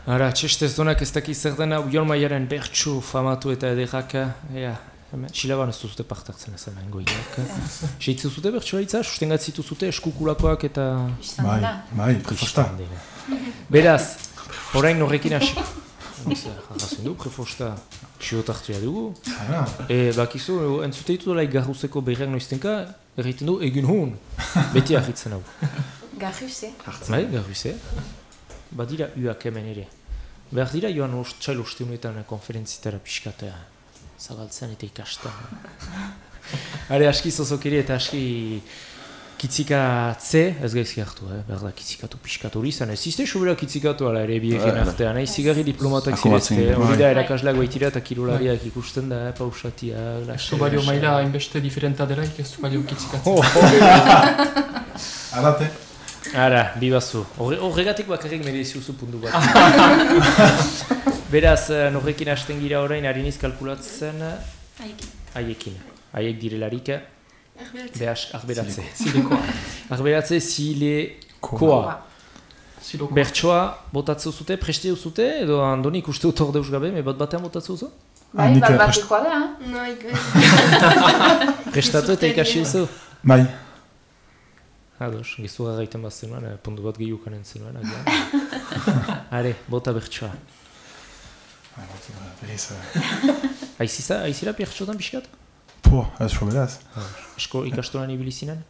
Ara, txestez donak ez daki zer dena Ujon Maiaren bertsu famatu eta ederrak, ea, hemen, Silaban ez duzute partartzen ez hemen goiak. Seitzu zute bertsoa itza, sustengatzitu zute eskukulakoak eta... Bai, bai, prefosta. Beraz, orain horrekin hasi. Jarrazen du, prefosta, xiotartua dugu. E, bakizu, entzute ditu dela garruzeko berriak noiztenka, erraiten du, egin hun, beti ahitzen hau. Garruse. Bai, garruze. Badira uak hemen ere. Behar dira joan ost, txail osteunetan konferentzitara pixkatea zabaltzen eta ikasten. Hare, aski zozok ere eta aski kitzikatze, ez gaizki hartu, eh? behar da kitzikatu pixkatu hori izan. Ez izte sobera kitzikatu ala ere bieken Bai, bai. artean, nahi zigarri diplomatak zirezte, hori da Bai. erakasleak baitira eta kirolariak ikusten da, eh? pausatia, Ez du balio maila hainbeste diferenta delaik, ez du balio kitzikatzen. Oh, Arate. Ara, bibazu. Horre- Horregatik bakarrik merezi uzu puntu bat. Beraz, eh, norrekin hasten gira orain, hariniz kalkulatzen Haiekin. haiekin. Haiek direlarik, Arberatze. behas, arberatze. Zilekoa. Arberatze zilekoa. Zilekoa. Bertsoa botatzen zute, preste zute, edo andoni ikuste dut hor deus gabe, me bat batean botatzen zu? Bai, nik, bat batekoa da. No, ik Prestatu eta ikasi zu? Bai. Ados, gizua gaiten bat zenuen, eh, puntu bat gehiukanen zenuen, agian. Are, bota bertsoa. Bai, Aiziza, aizira bertsotan pixkat? Po, ez so beraz. Esko ikastolan ibili zinen?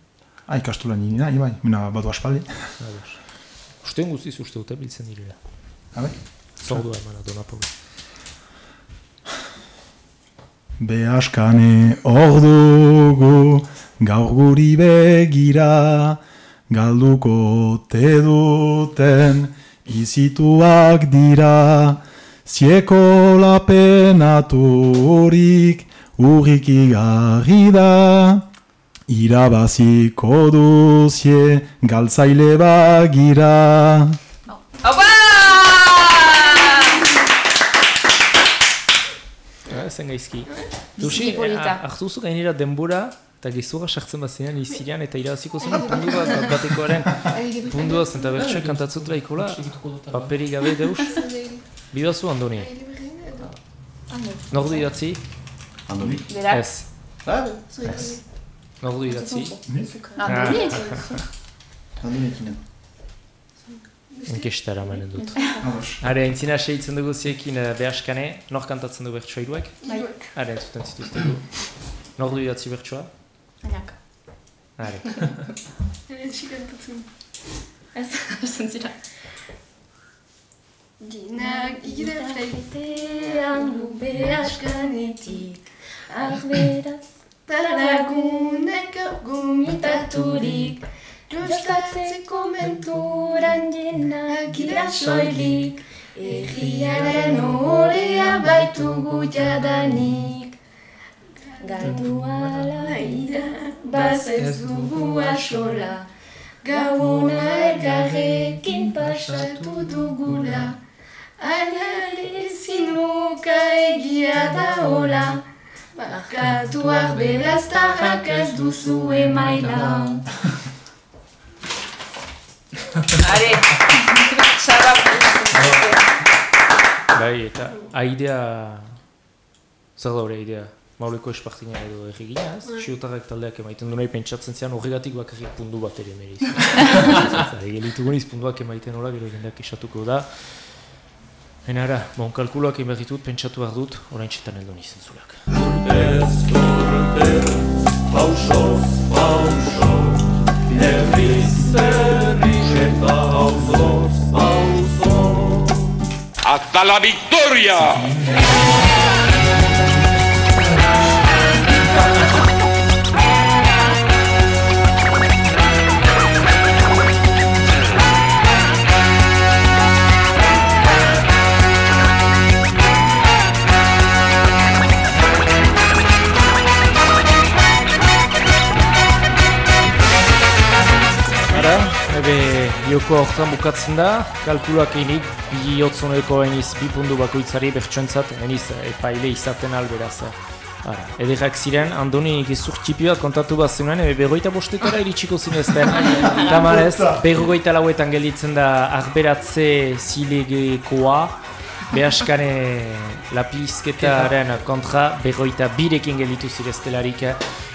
Ah, ikastola nini nahi, bai, mina badu aspaldi. Ados. Ustean guztiz uste dute biltzen direla. Ah, bai? Zordua emana, dona pogo. Beaskane hor dugu, gaur guri begira, galduko te duten, izituak dira, zieko lapenaturik, urrik igarri da, irabaziko duzie, galtzaile bagira. Opa! Zen gaizki. Dusi, polita. eh, gainera denbora, eta gezurra sartzen bazinean izilean eta irabaziko zen pundu bat bat batekoaren pundua zen eta bertsoen kantatzutela ikola, paperi gabe deus. Bidazu Andoni. Nordu idatzi? Andoni? Berak. Ez. Ez. Nordu idatzi? Andoni? Andoni ekinen. Inkestara manen dut. Hare, entzina segitzen dugu ziekin uh, behaskane, nor kantatzen du bertsoa iruek? Bai. Hare, entzuten zituztegu. Nor du idatzi bertsoa? Ainak. Hare. Ez, hasten zira. Ginak Irafleitean gube askanetik Arberaz Talagunek argumitaturik Jostatzeko menturan jenak gira soilik Erriaren orea baitugu jadanik. Galdu ala ira, baz ez dugu asola Gauona elgarrekin pasatu dugula. Ala ezin nuka egia da hola Barkatu arberaztarrak ez duzu emaila Are, Bai, eta aidea... Zer da hori aidea? Mauleko espartina edo erregina, ez? Siutarrak taldeak emaiten du nahi pentsatzen zean horregatik bakarrik pundu bat ere meriz. Egelitu guniz punduak emaiten hola, gero jendeak esatuko da. Hena ara, bon, kalkuloak egin behar ditut, pentsatu behar dut, orain txetan heldu nizen zulak. Urtez urte, pausoz, pauso, herriz herri eta auzoz, auzo. ¡Hasta la victoria! Joko hortan bukatzen da, kalkuloak eginik, bi hotzoneko eniz bi pundu bakoitzari bertsoentzat eniz epaile izaten alberaz. Ara, ederrak ziren, Andoni gezur txipi bat kontatu bat zenuen, ebe berroita bostetara iritsiko zinezten. Tamarez, berroita lauetan gelditzen da arberatze zilegekoa, behaskane lapizketaren kontra berroita birekin gelditu zireztelarik.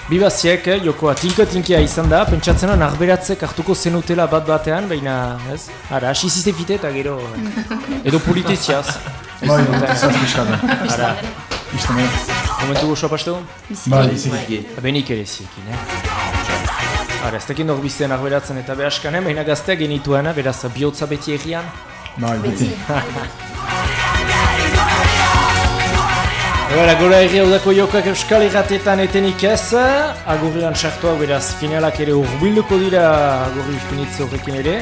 Bibaziek, jokoa tinka-tinkia izan da, pentsatzen hon arberatzek hartuko zenutela bat batean, baina, ez? Ara, hasi zizefite eta gero, edo politiziaz. Bai, zaz pixkada. Ara, Isten ere. momentu gozoa pastu? Bai, biziki. Benik ere ziekin, eh? Ara, ez dakit hor bizten arberatzen eta behaskanen, baina gazteak genituen, eh, beraz, bihotza beti egian. Bai, beti. Ebara, gora erri haudako jokak euskal irratietan etenik ez, agurrian sartuak beraz finalak ere urbilduko dira agurri finitze horrekin ere.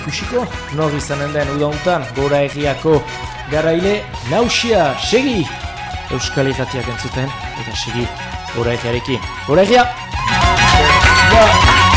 Ikusiko, nor izanen den udauntan, gora erriako garaile nausia, segi! Euskal irratiak entzuten, eta segi, gora erriarekin. Gora erria! Ja.